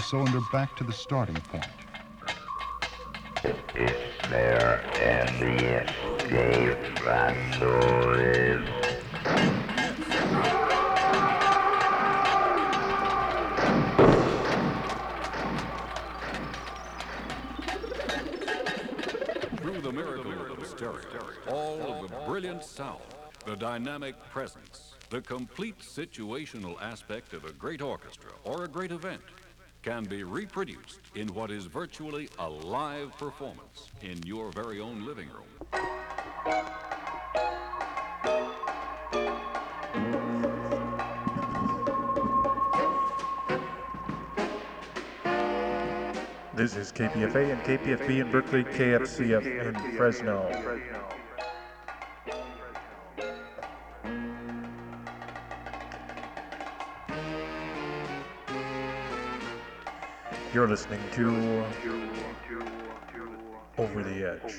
the cylinder back to the starting point. Is there any escape Randall Through the miracle of stereo, all of the brilliant sound, the dynamic presence, the complete situational aspect of a great orchestra or a great event can be reproduced in what is virtually a live performance in your very own living room. This is KPFA and KPFB in Berkeley, KFCF in Fresno. You're listening to Over the Edge.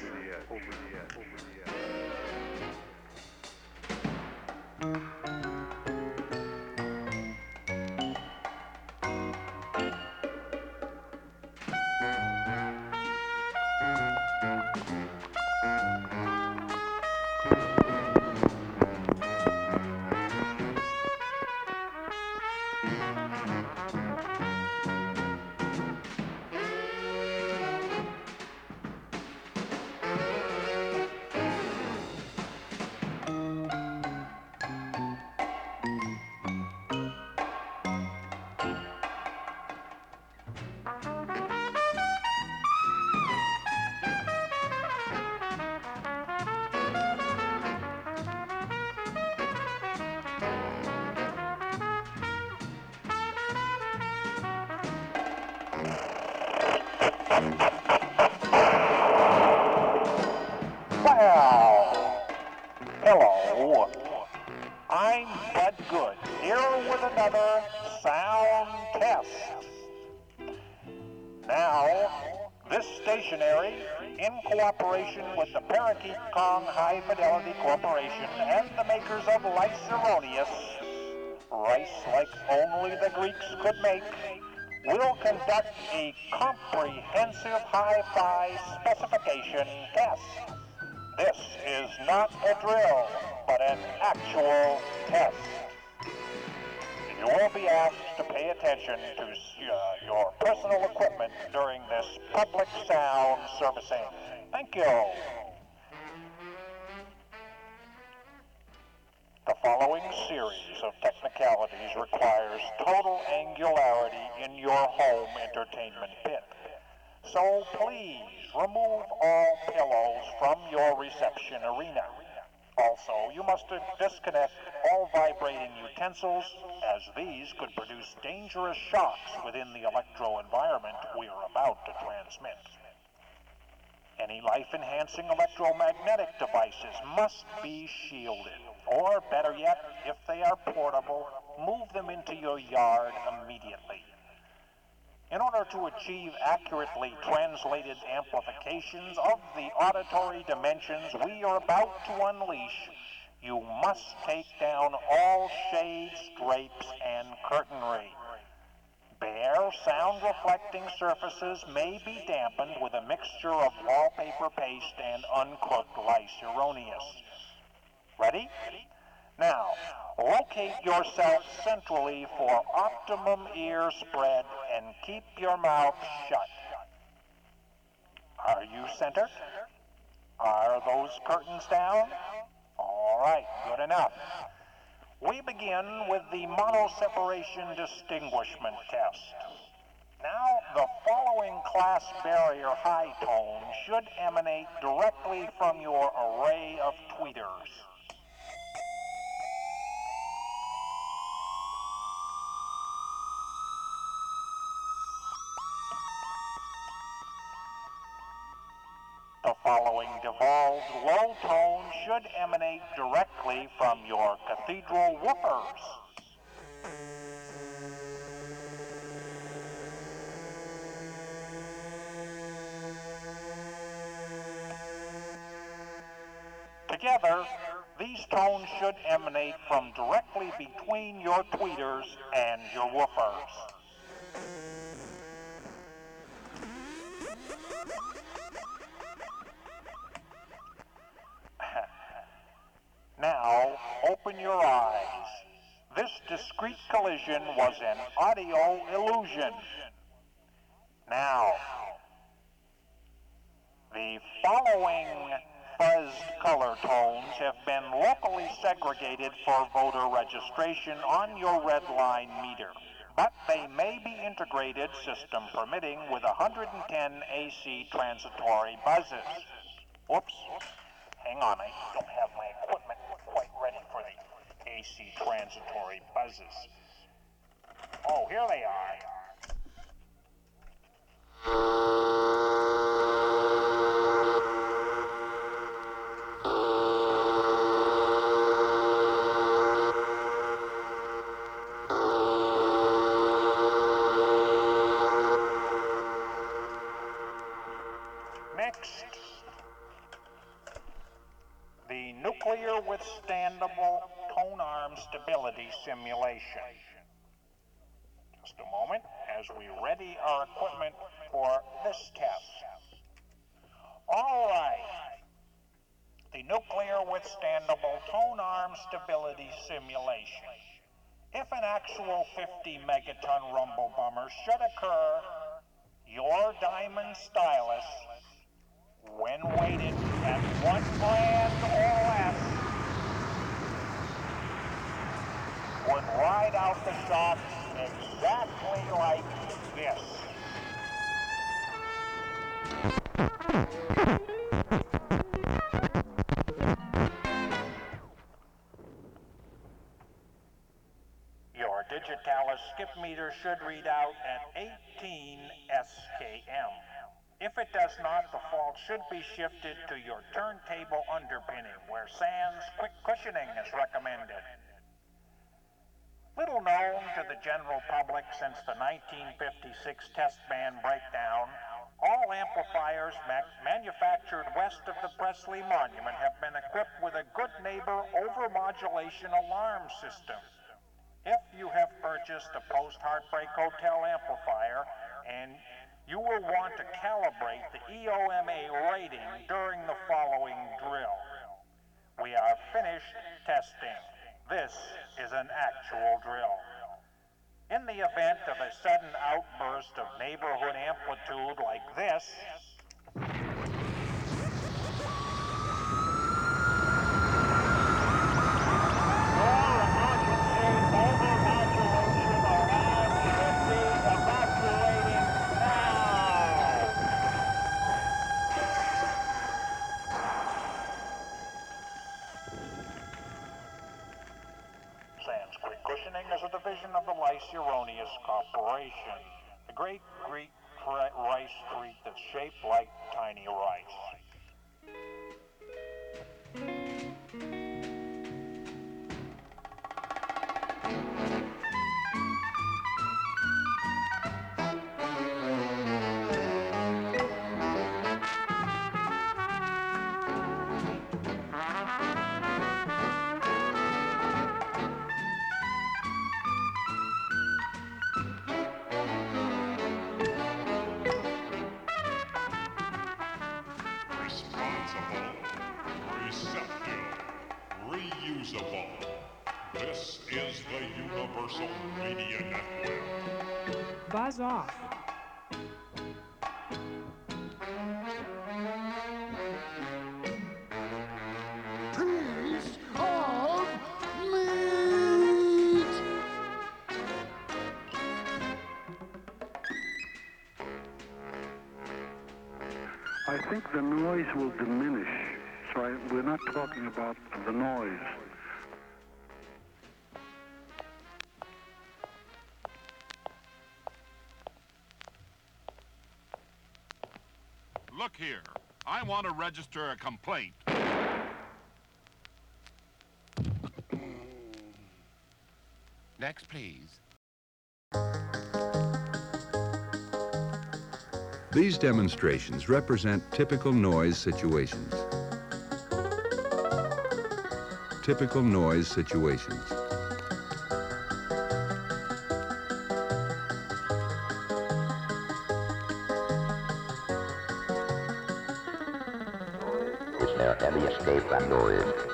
Greeks could make, we will conduct a comprehensive hi-fi specification test. This is not a drill, but an actual test. You will be asked to pay attention to uh, your personal equipment during this public sound servicing. Thank you. Following series of technicalities requires total angularity in your home entertainment pit. So please remove all pillows from your reception arena. Also, you must disconnect all vibrating utensils, as these could produce dangerous shocks within the electro environment we are about to transmit. Any life-enhancing electromagnetic devices must be shielded. Or better yet, if they are portable, move them into your yard immediately. In order to achieve accurately translated amplifications of the auditory dimensions we are about to unleash, you must take down all shades, drapes, and curtainry. Bare sound reflecting surfaces may be dampened with a mixture of wallpaper paste and uncooked Rice-A-Roni. Ready? Now, locate yourself centrally for optimum ear spread and keep your mouth shut. Are you centered? Are those curtains down? All right, good enough. We begin with the monoseparation distinguishment test. Now, the following class barrier high tone should emanate directly from your array of tweeters. Following devolved low tone should emanate directly from your cathedral woofers. Together, these tones should emanate from directly between your tweeters and your woofers. Collision was an audio illusion. Now, the following fuzzed color tones have been locally segregated for voter registration on your red line meter, but they may be integrated, system permitting, with 110 AC transitory buzzes. Whoops. Hang on, I don't have my equipment quite ready for the AC transitory buzzes. Oh, here they are. Next, the nuclear withstandable tone arm stability simulation. Just a moment as we ready our equipment for this test. All right. The nuclear withstandable tone arm stability simulation. If an actual 50 megaton rumble bummer should occur, your diamond stylus when weighted at one gram or less, would ride out the shot exactly like this. Skip meter should read out at 18 SKM. If it does not, the fault should be shifted to your turntable underpinning, where sans quick cushioning is recommended. Little known to the general public since the 1956 test ban breakdown, all amplifiers ma- manufactured west of the Presley Monument have been equipped with a good neighbor overmodulation alarm system. If you have purchased a post Heartbreak Hotel amplifier and you will want to calibrate the EOMA rating during the following drill. We are finished testing. This is an actual drill. In the event of a sudden outburst of neighborhood amplitude like this, of the Corporation, the great Greek rice treat that's shaped like tiny rice. Talking about the noise. Look here. I want to register a complaint. Next, please. These demonstrations represent typical noise situations. Typical noise situations. Is there any escape from noise?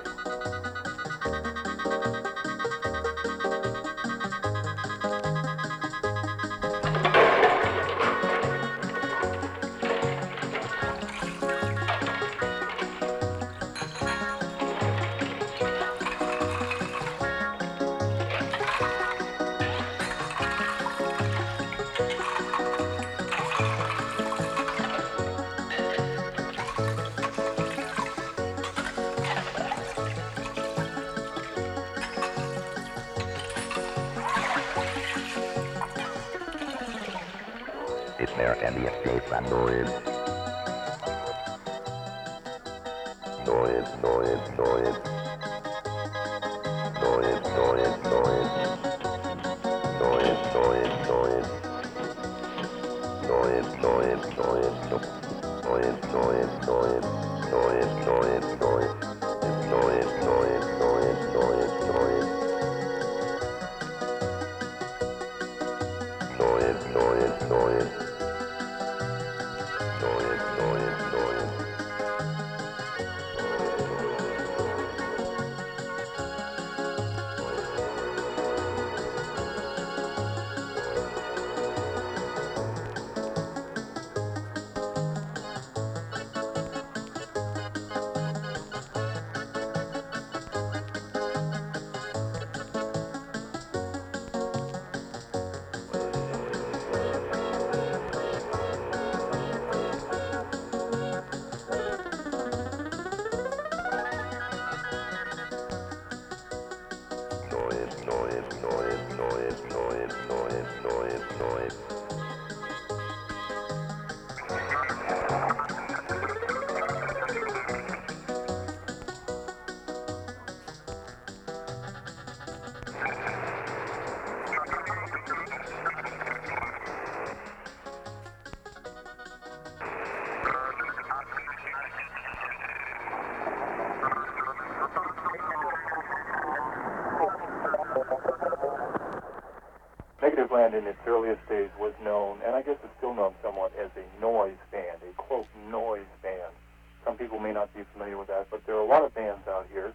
Negative Land in its earliest days was known, and I guess it's still known somewhat, as a noise band, a quote noise band. Some people may not be familiar with that, but there are a lot of bands out here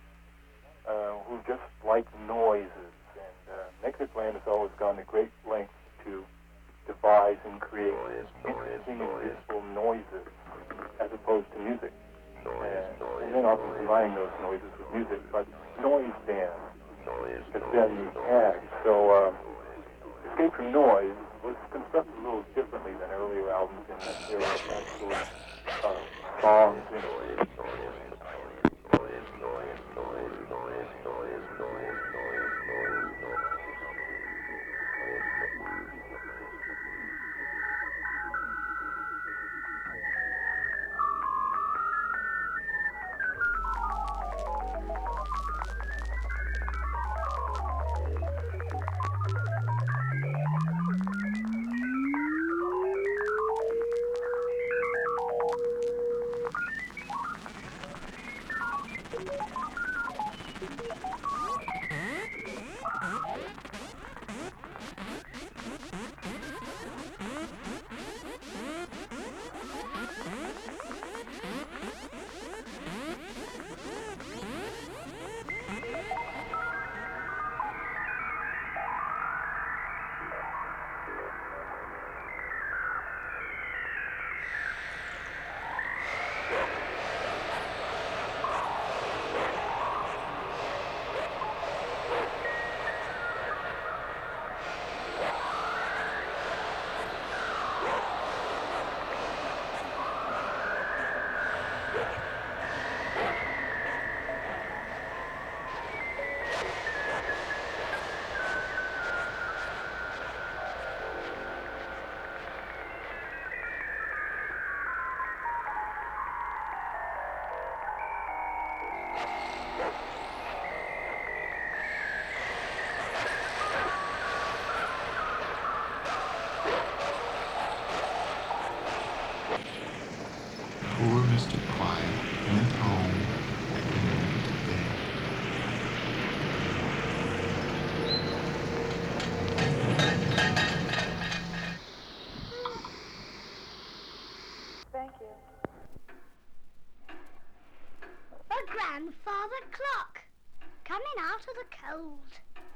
cold.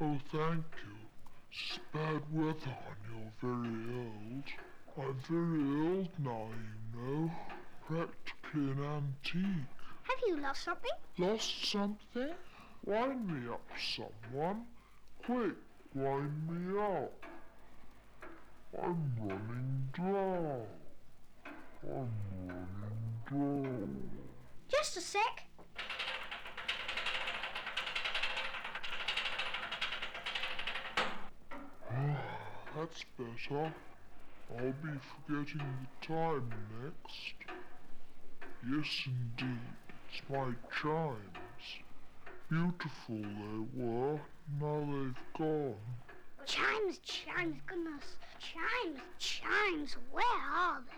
Oh, thank you. It's bad weather and you're very old. I'm very old now, you know. Practically an antique. Have you lost something? Lost something? Wind me up, someone. Quick, wind me up. I'm running dry. I'm running dry. Just a sec. That's better. I'll be forgetting the time next. Yes, indeed. It's my chimes. Beautiful they were. Now they've gone. Chimes, chimes, goodness. Chimes, chimes, where are they?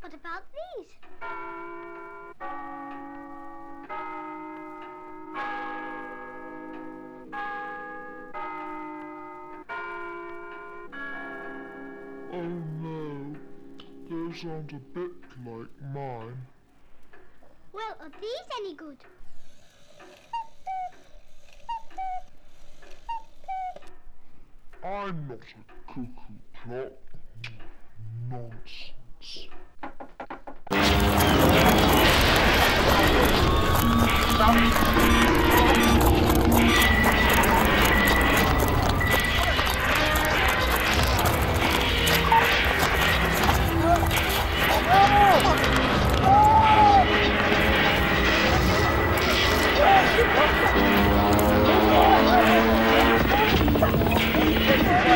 What about these? Those aren't a bit like mine. Well, are these any good? I'm not a cuckoo clock. Nonsense. My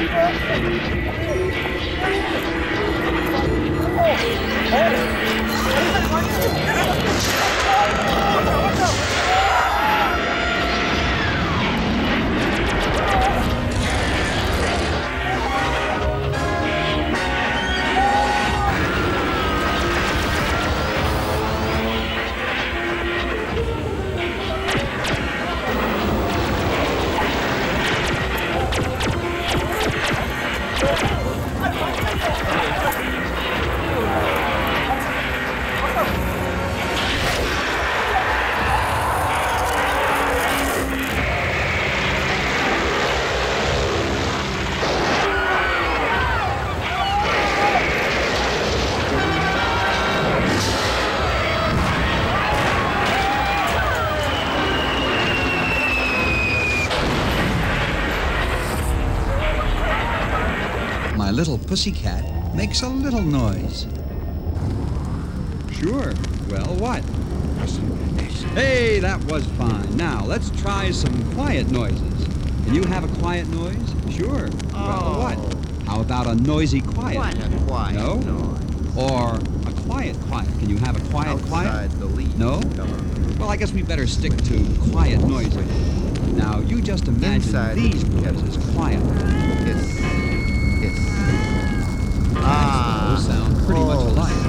little pussycat makes a little noise. Sure. Well, what? Hey, that was fine. Now, let's try some quiet noises. Can you have a quiet noise? Sure. Well, oh. what? How about a noisy quiet? What a quiet no? noise. Or a quiet quiet. Can you have a quiet quiet? The leaves. No? Come on. Well, I guess we better stick to quiet noises. Now, you just imagine Inside these leaves. noises quiet. Hiss. Ah. Those sound pretty much oh. alike.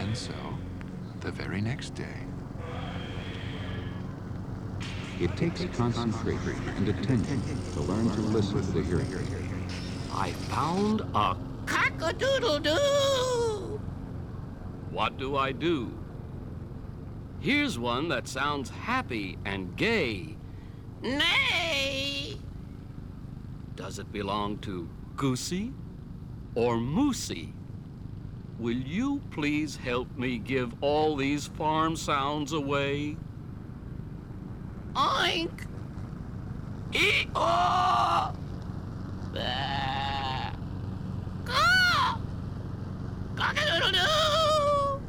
And so, the very next day, It takes concentration and attention to learn to listen to the hearing. I found a cock-a-doodle-doo! What do I do? Here's one that sounds happy and gay. Nay! Does it belong to Goosey or Moosey? Will you please help me give all these farm sounds away? Oink! E-oh! Bah! Caw! Cock-a-doodle-doo!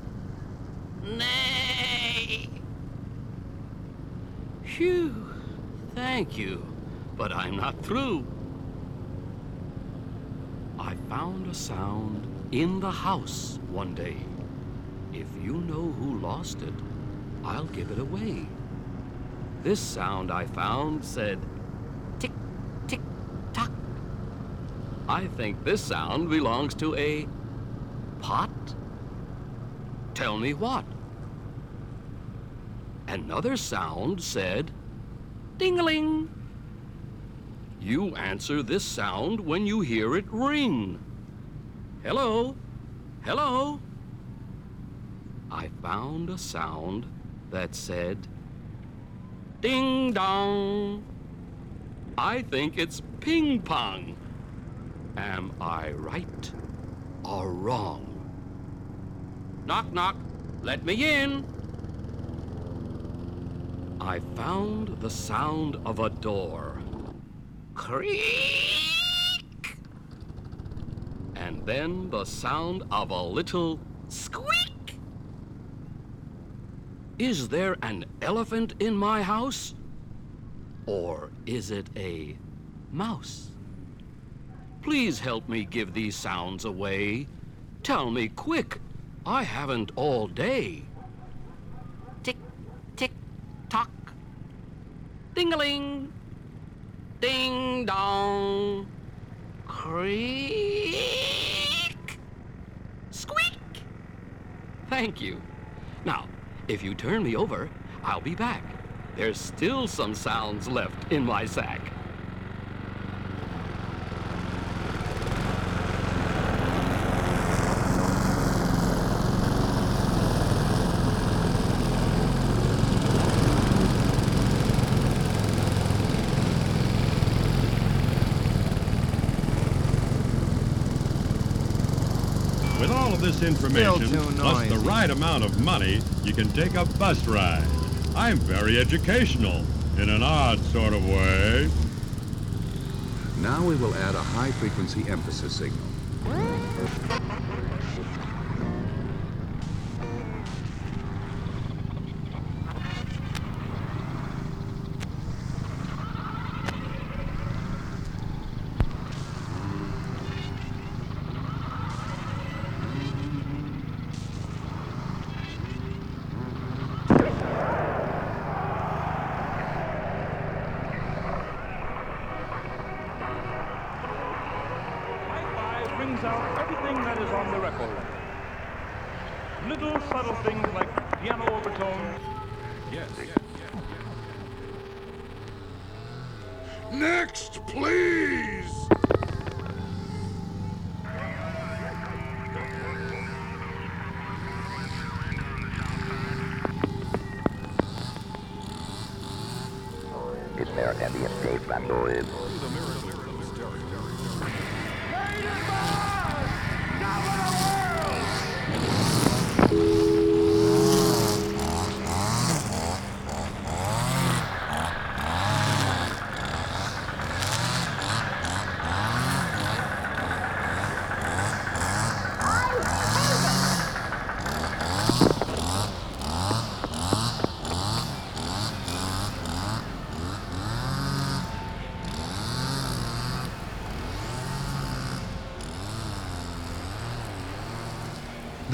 Nay! Phew! Thank you But I'm not through. I found a sound in the house one day. If you know who lost it, I'll give it away. This sound I found said tick, tick, tock. I think this sound belongs to a pot. Tell me what? Another sound said ding-a-ling. You answer this sound when you hear it ring. Hello? Hello? I found a sound that said ding dong. I think it's ping pong. Am I right or wrong? Knock, knock. Let me in. I found the sound of a door. Creak! And then the sound of a little squeak. Is there an elephant in my house? Or is it a mouse? Please help me give these sounds away. Tell me quick. I haven't all day. Tick, tick, tock. Ding-a-ling. Ding dong. Creak. Squeak. Thank you. Now, if you turn me over, I'll be back. There's still some sounds left in my sack. With all of this information, plus the right amount of money, you can take a bus ride. I'm very educational, in an odd sort of way. Now we will add a high-frequency emphasis signal. Hi-Fi brings out everything that is on the record. Little subtle things like piano overtones. Yes, yes, Next, please! Is there any escape from noise?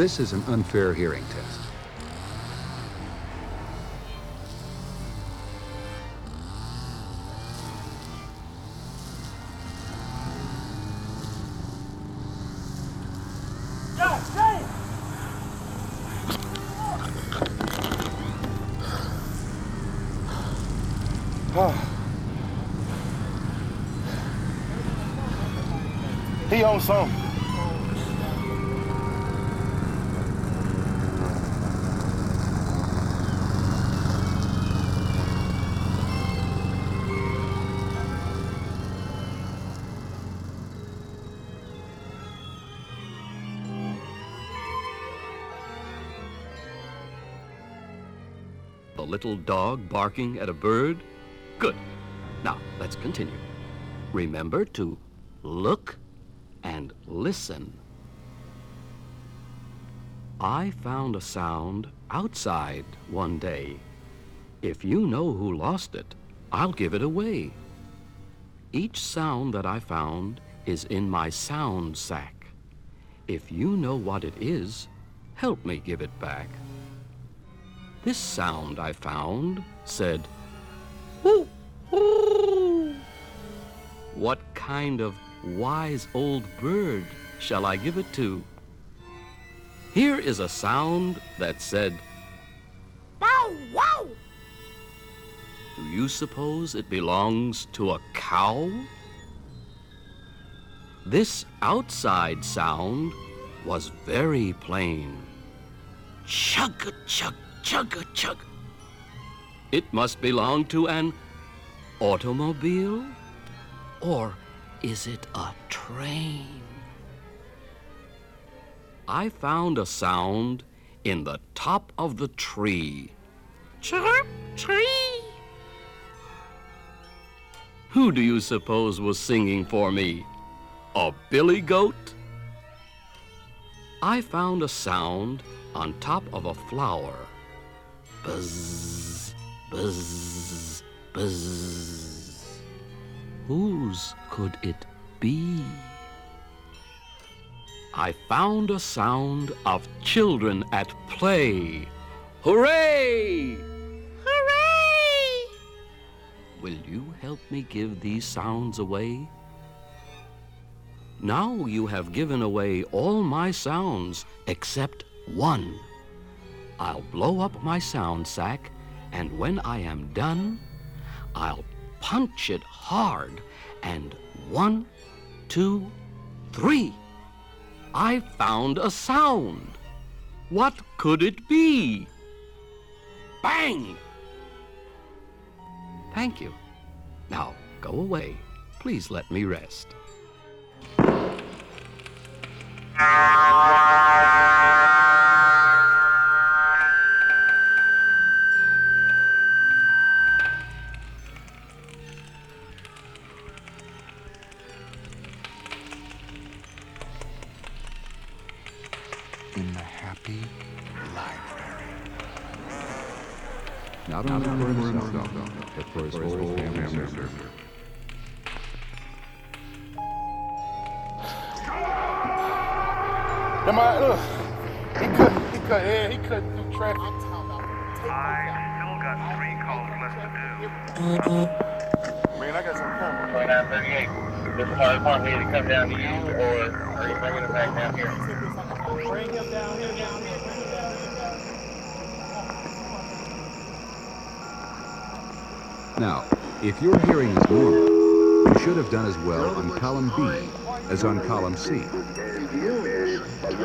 This is an unfair hearing test. A little dog barking at a bird? Good. Now, let's continue. Remember to look and listen. I found a sound outside one day. If you know who lost it, I'll give it away. Each sound that I found is in my sound sack. If you know what it is, help me give it back. This sound I found said, Woo, woo. What kind of wise old bird shall I give it to? Here is a sound that said, Bow wow! Do you suppose it belongs to a cow? This outside sound was very plain. Chug a chug, chug a chug. It must belong to an automobile? Or is it a train? I found a sound in the top of the tree. Chirp, tree. Who do you suppose was singing for me? A billy goat? I found a sound on top of a flower. Buzz, buzz, buzz. Whose could it be? I found a sound of children at play. Hooray! Hooray! Will you help me give these sounds away? Now you have given away all my sounds except one. I'll blow up my sound sack, and when I am done, I'll punch it hard, and one, two, three. I found a sound. What could it be? Bang! Thank you. Now, go away. Please let me rest. Am I, look, he cut, he cut, yeah, he cut through traffic. I still got three calls left to do. Man, I got some camera. 2938. This fire department need to come down to you, or are you bringing it back down here? Bring him down here, down here. Now, if your hearing is normal, you should have done as well on column B as on column C. Are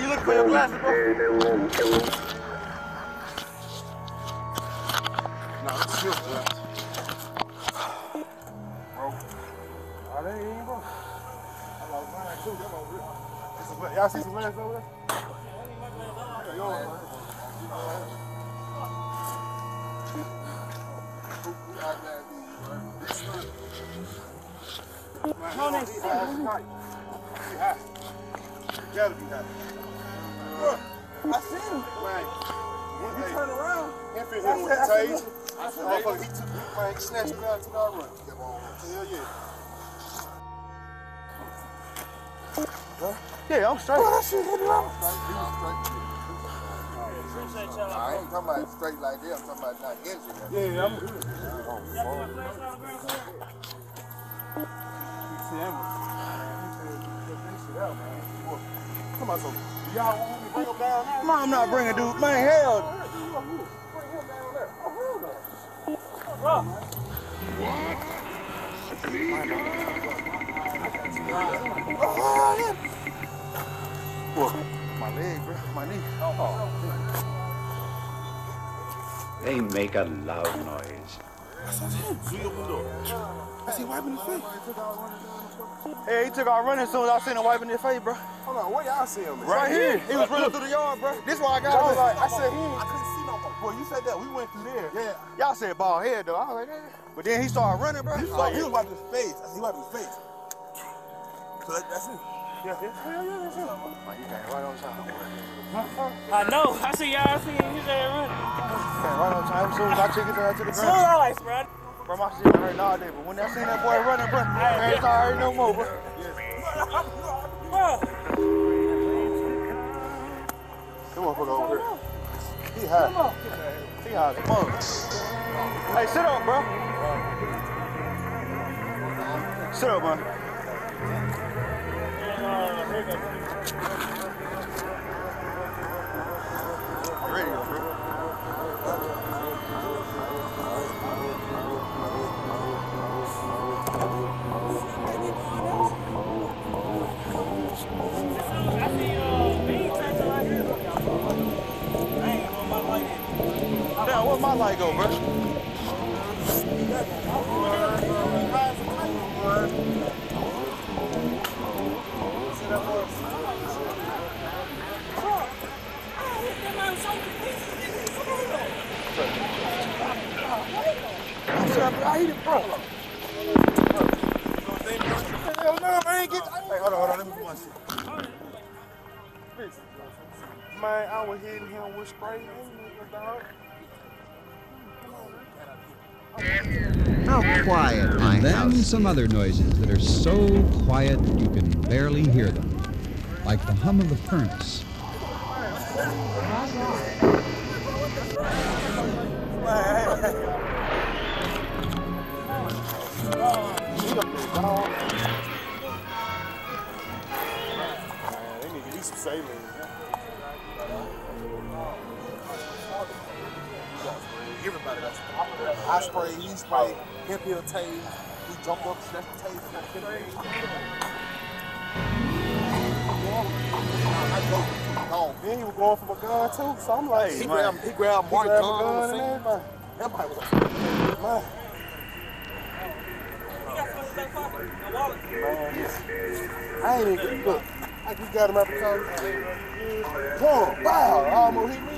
you looking for your glasses, bro? No, it's still glasses. Bro. Are they in, bro? I lost mine too. Here. Y'all see some glasses over there? Yeah, they You. Look, I seen him. Man, when he turned around, him the. Motherfucker, he took, he, man, he snatched me out, took our run. Hell yeah. Huh? Yeah, I'm straight. Oh, that shit hit me out. I ain't talking about straight like that. I'm talking about not injured. Yeah, I'm good. Come on, so y'all want me to bring him down there? Man, I'm not bringing dude. Man, hell. What? My leg, bro. My knee. They make a loud noise. I see wiping his face. Hey, he took our running as soon as I seen him wiping his face, bro. Hold on, where y'all see him? Right here. He was running through the yard, bro. This why I got. I was like, I said he. I couldn't see no more. Boy, you said that. We went through there. Yeah. Y'all said bald head though. I was like, yeah. But then he started running, bro. He, He, like, he was wiping his face. I said, he wiping his face. So that, that's it. Yeah, yeah, yeah, yeah, that's him. Man, you came right on time. I know. I see y'all. I see his ass running. Came right on time. As soon as I took it to, to the So ground. nice, bro. Bro, my shit hurt all day, but when I seen that boy running, bro, I ain't sorry no more, bro. Come on, put over here. He high. He high as fuck. Hey, sit up, bro. Sit up, man. My light go, bro? I hit it, bro. Hey, hold on, hold on. Let me put my shit. Man, I was hitting him with spray. dog. How quiet, my And then house. some other noises that are so quiet you can barely hear them, like the hum of the furnace. Man, they need to get some saline. I spray, he spray, hip heel tase, he jump up, snatch the tase, snatch the tase. I go, no, then he was going for a gun too, so I'm like, He grabbed- he grabbed Mark gun the and everything. Everybody was like, man. Man, I ain't even look. I just got him up and told Boom, wow, almost hit me.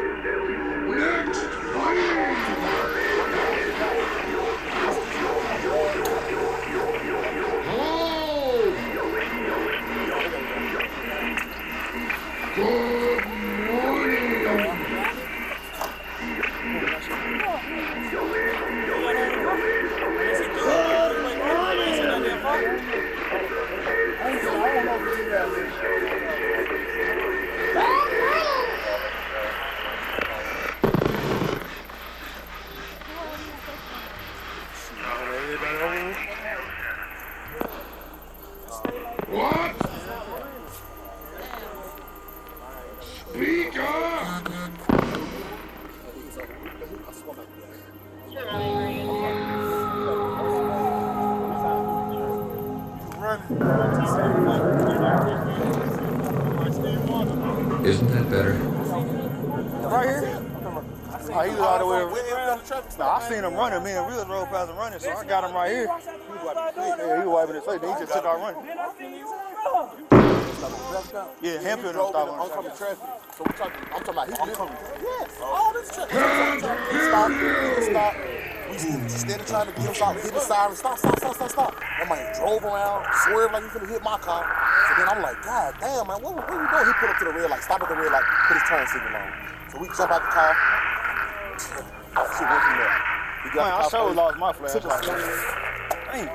I seen him running. Me and Real drove past him running, so I got him right here. He was wiping his face. Yeah, he was wiping his face. Then he just took out running. Yeah, Hampton don't stop running. Oncoming traffic. So we talking, I'm talking about he oncoming. Yes, all this traffic. He stopped, he. We instead of trying to get him stop, hit the siren, stop, stop, stop, stop, stop. That man drove around, swerved like he finna hit my car. So then I'm like, God damn, man, what, what are you doing? He put up to the red light, stop at the red light, put his turn signal on. So we jump out the car. Shit went from there. He got Man, I sure lost my took flashlight. swing. Dang.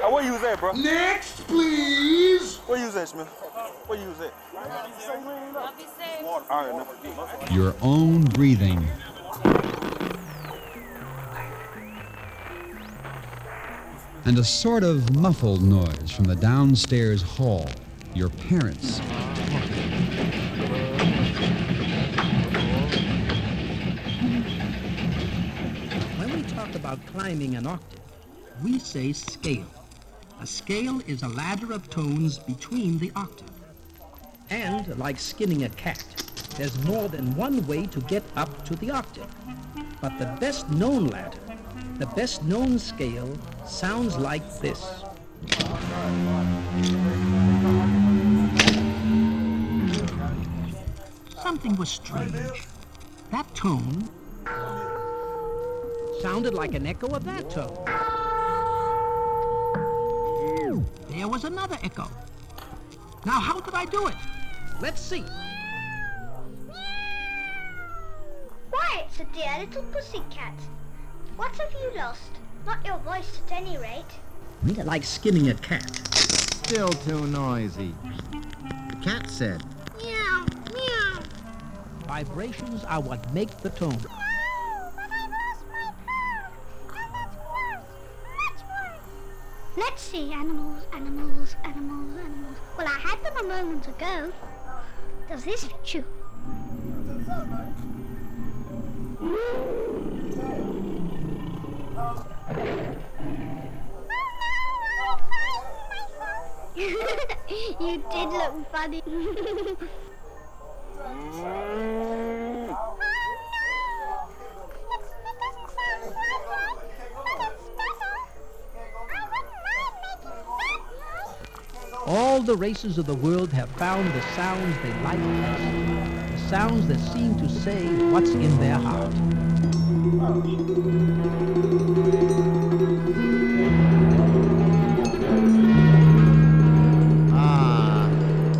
Now, where you was at, bro? Next, please. Where you was at, Smith? Where you was at? All right, now. Your own breathing. And a sort of muffled noise from the downstairs hall. Your parents. When we talk about climbing an octave, we say scale. A scale is a ladder of tones between the octave. And, like skinning a cat, there's more than one way to get up to the octave. But the best known ladder, the best known scale, sounds like this. Something was strange. That tone sounded like an echo of that tone. There was another echo. Now, how did I do it? Let's see. Why, it's a dear little pussycat. What have you lost? Not your voice at any rate. Like skinning a cat. Still too noisy. The cat said, Meow, meow. Vibrations are what make the tone. Let's see, animals, animals, animals, animals. Well, I had them a moment ago. Does this fit you? you did look funny. Ah. All the races of the world have found the sounds they like best. The sounds that seem to say what's in their heart. Ah,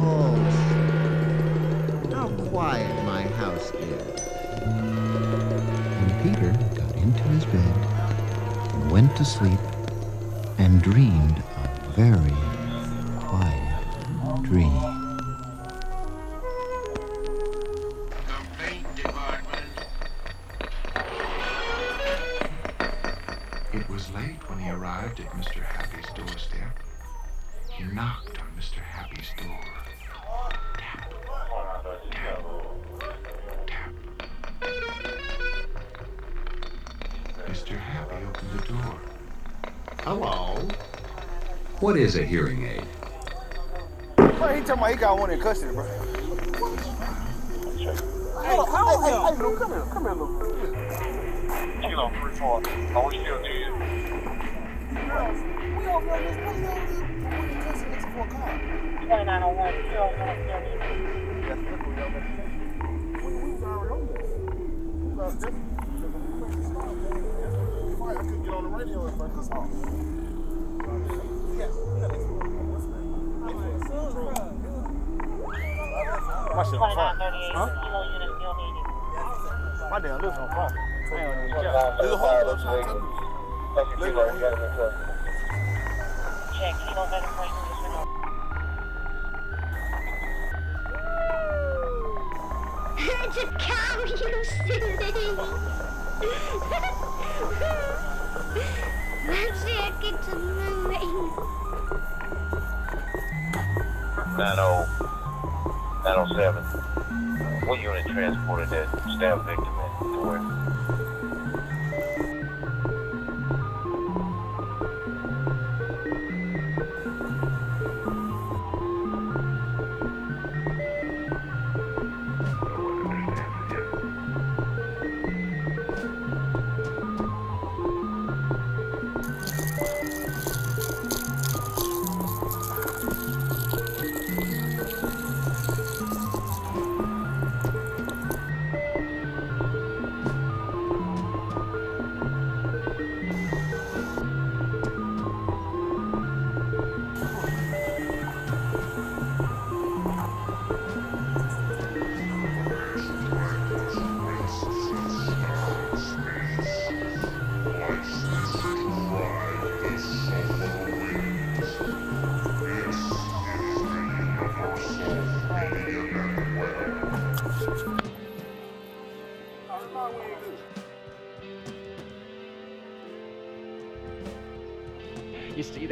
oh, how quiet my house is. And Peter got into his bed went to sleep and dreamed a very Hello. What is a hearing aid? Bro, he talking about he got one in custody, bro. Hey, hey, hey, hey, Lou, come here, come here, Lou. Kilo 3-4. I wish you do you. We over there, this money over there. We're in custody next to a car. 2901, Kilo 130. That's what we over there. We we was already on this. We was already Fine, I couldn't get on the radio at first, 'cause. Yes, yeah, that's what- what's the name? My shit on fire. Huh? Kilo unit still needed. My damn lips on fire. I ain't on even Yeah. There's a hole up trying to tell me. Thank you, Kilo. Transported that stabbed victim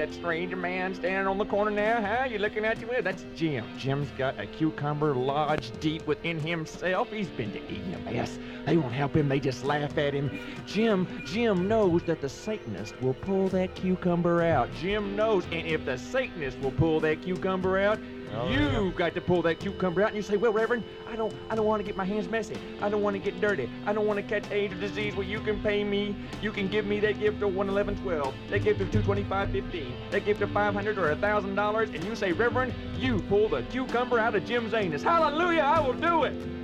that stranger man standing on the corner now, huh? You looking at you? That's Jim. Jim's got a cucumber lodged deep within himself. He's been to mess. They won't help him, they just laugh at him. Jim, Jim knows that the Satanist will pull that cucumber out. Jim knows, and if the Satanist will pull that cucumber out, Oh, You've got to pull that cucumber out, and you say, "Well, Reverend, I don't, I don't want to get my hands messy. I don't want to get dirty. I don't want to catch AIDS or disease. Well, you can pay me. You can give me that gift of one eleven twelve, that gift of two twenty five fifteen, that gift of five hundred or a thousand dollars, and you say, Reverend, you pull the cucumber out of Jim's anus. Hallelujah! I will do it.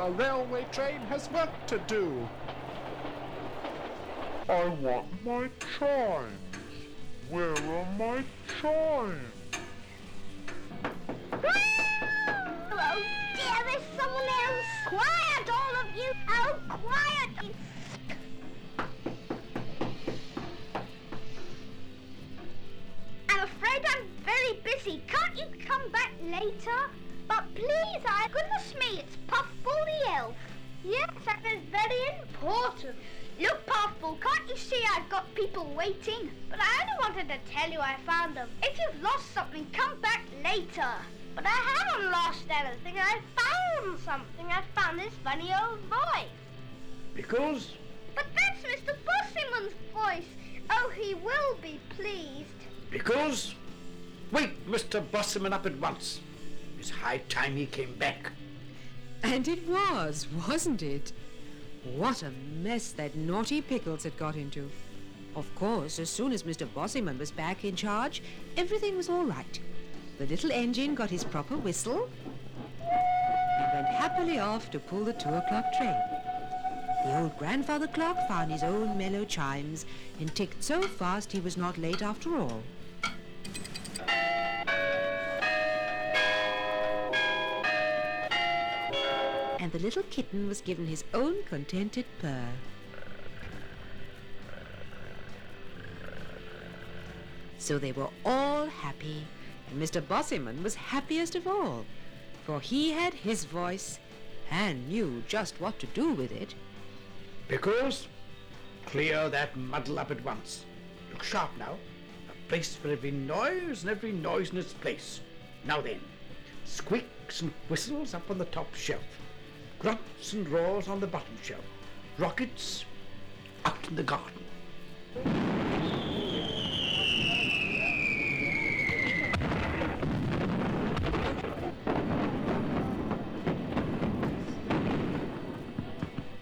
A railway train has work to do. I want my chimes. Where are my chimes? Oh dear, there's someone else. Quiet, all of you. Oh, quiet. I'm afraid I'm very busy. Can't you come back later? Please, I... Goodness me, it's Puffball the elf. Yes, that is very important. Look, Puffball, can't you see I've got people waiting? But I only wanted to tell you I found them. If you've lost something, come back later. But I haven't lost anything. I found something. I found this funny old voice. Because? But that's Mr. Bossyman's voice. Oh, he will be pleased. Because? Wake Mr. Bossyman up at once. It's high time he came back. And it was, wasn't it? What a mess that naughty Pickles had got into. Of course, as soon as Mr. Bossyman was back in charge, everything was all right. The little engine got his proper whistle and went happily off to pull the two o'clock train. The old grandfather clock found his own mellow chimes and ticked so fast he was not late after all. And the little kitten was given his own contented purr. So they were all happy, and Mr. Bossyman was happiest of all, for he had his voice and knew just what to do with it. Pickles, clear that muddle up at once. Look sharp now. A place for every noise and every noise in its place. Now then, squeaks and whistles up on the top shelf. Grunts and roars on the bottom shelf. Rockets out in the garden.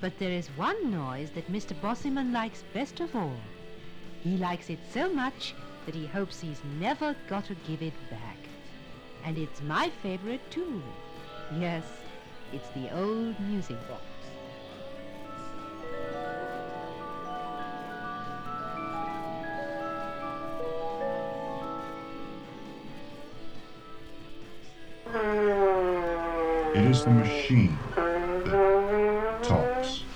But there is one noise that Mr. Bossyman likes best of all. He likes it so much that he hopes he's never got to give it back. And it's my favorite too. Yes, it's the old music box. It is the machine that talks.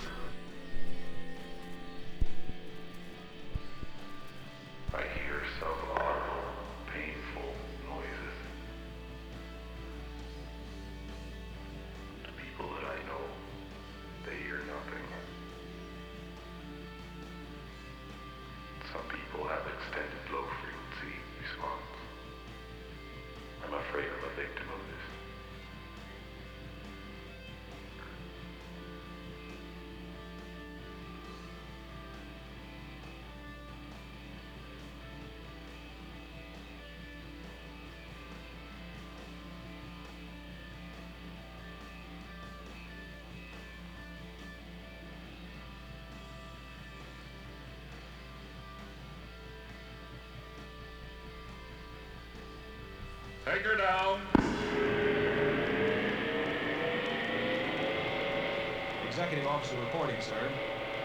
Sir.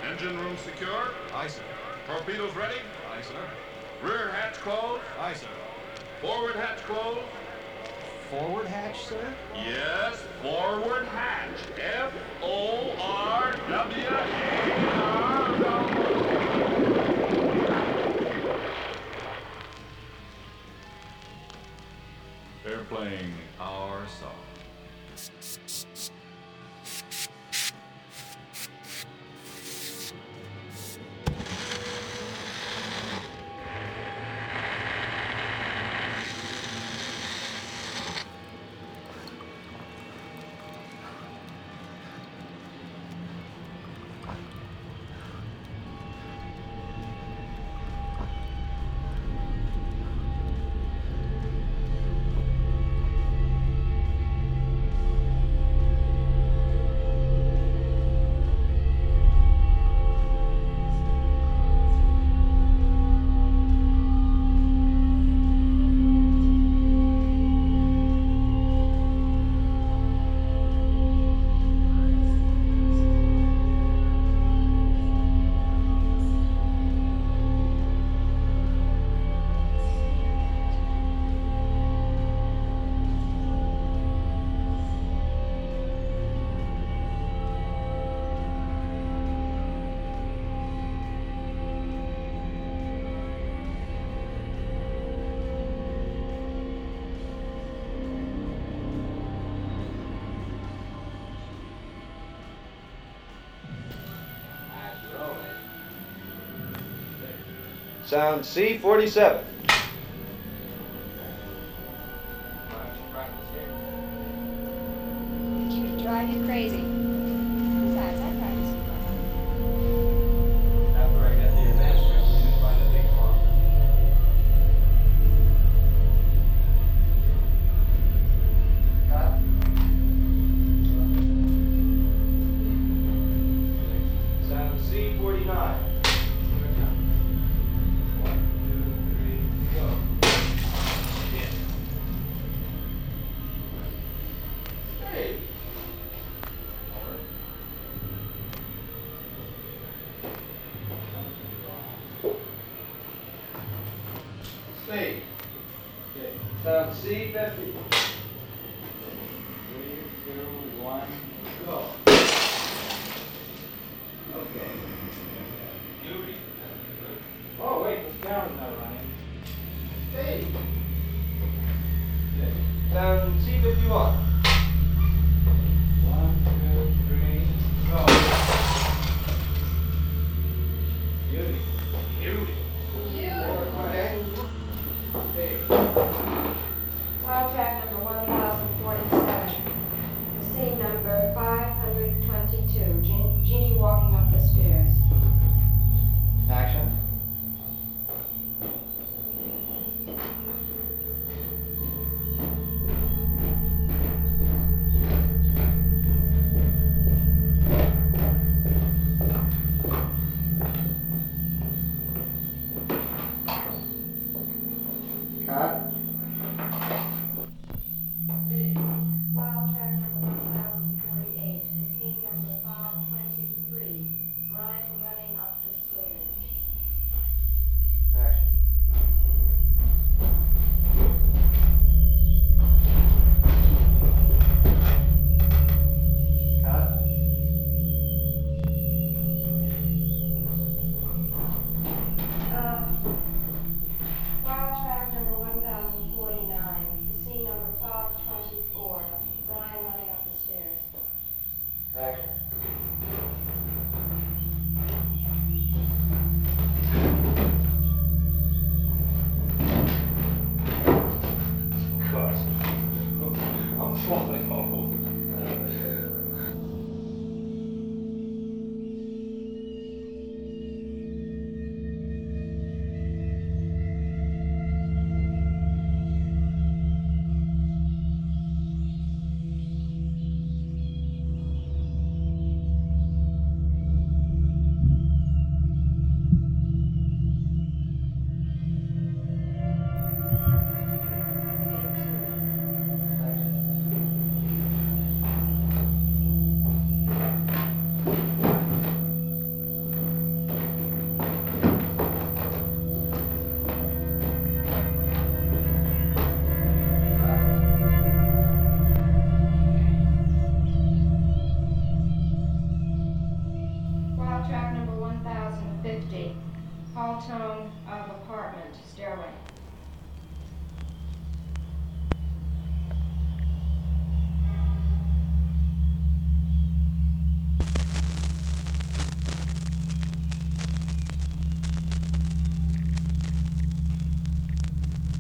Engine room secure? Aye, sir. Torpedoes ready? Aye, sir. Rear hatch closed. Aye, sir. Forward hatch closed. Forward hatch, sir? Yes, forward hatch. F O R W A R. They're playing our song. Sound C47. Drive you crazy. Sound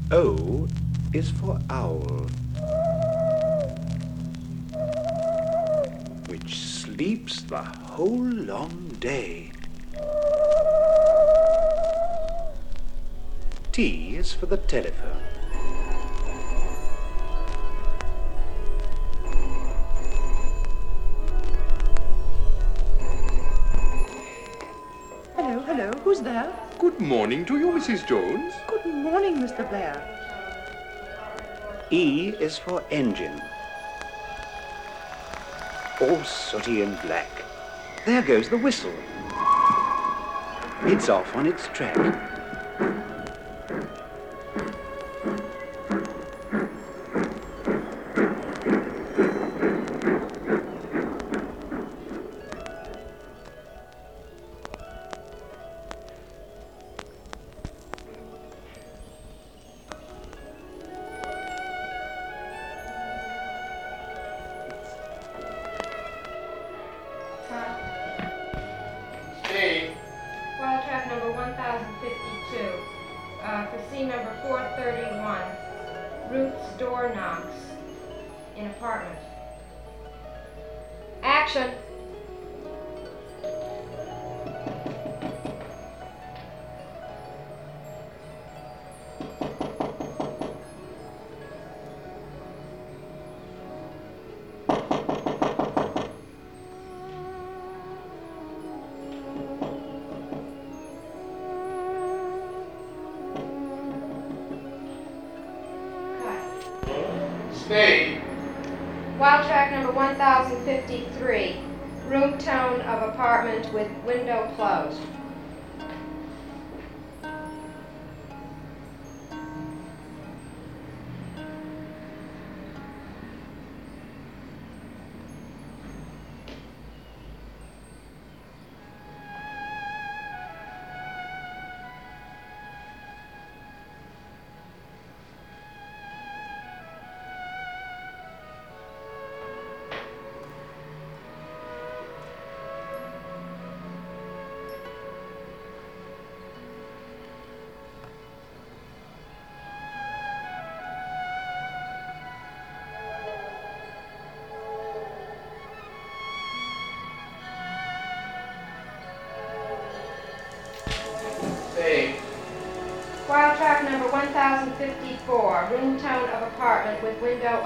O is for owl, which sleeps the whole long day. T is for the telephone. Hello, hello. Who's there? Good morning to you, Mrs. Jones. Good morning, Mr. Blair. E is for engine. All sooty and black. There goes the whistle. It's off on its track. Steve. Wild track number 1053. Room tone of apartment with window closed. Apartment with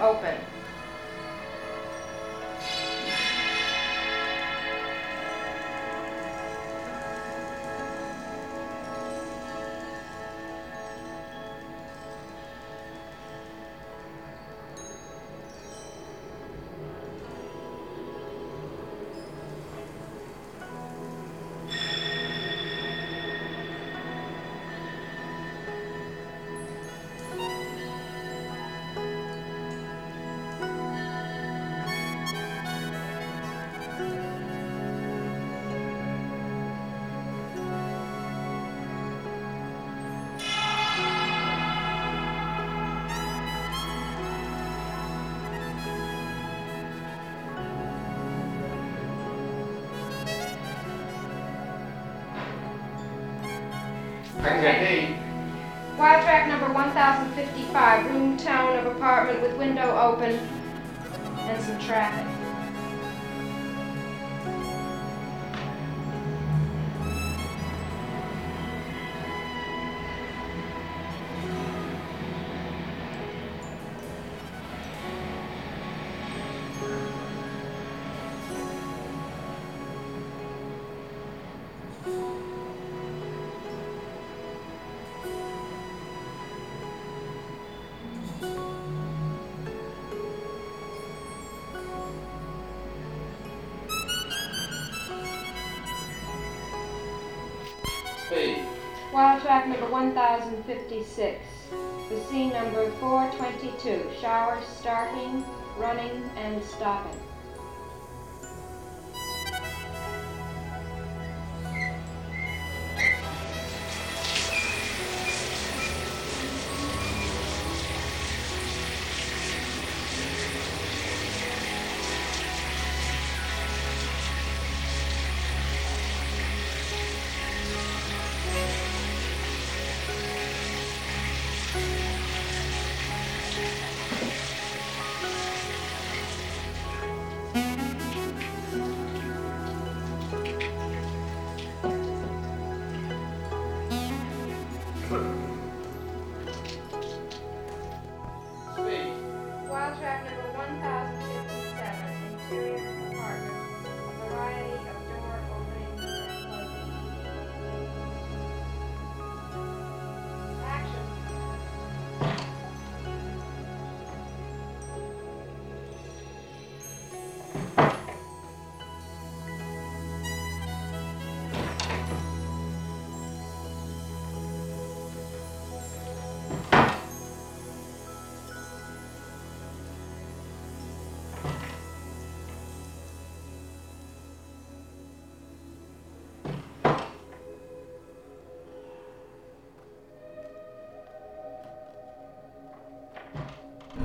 window open. Wild track number 1055. Room tone of apartment with window open and some traffic. And stopping.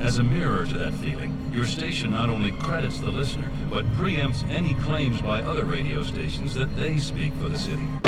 As a mirror to that feeling, your station not only credits the listener, but preempts any claims by other radio stations that they speak for the city.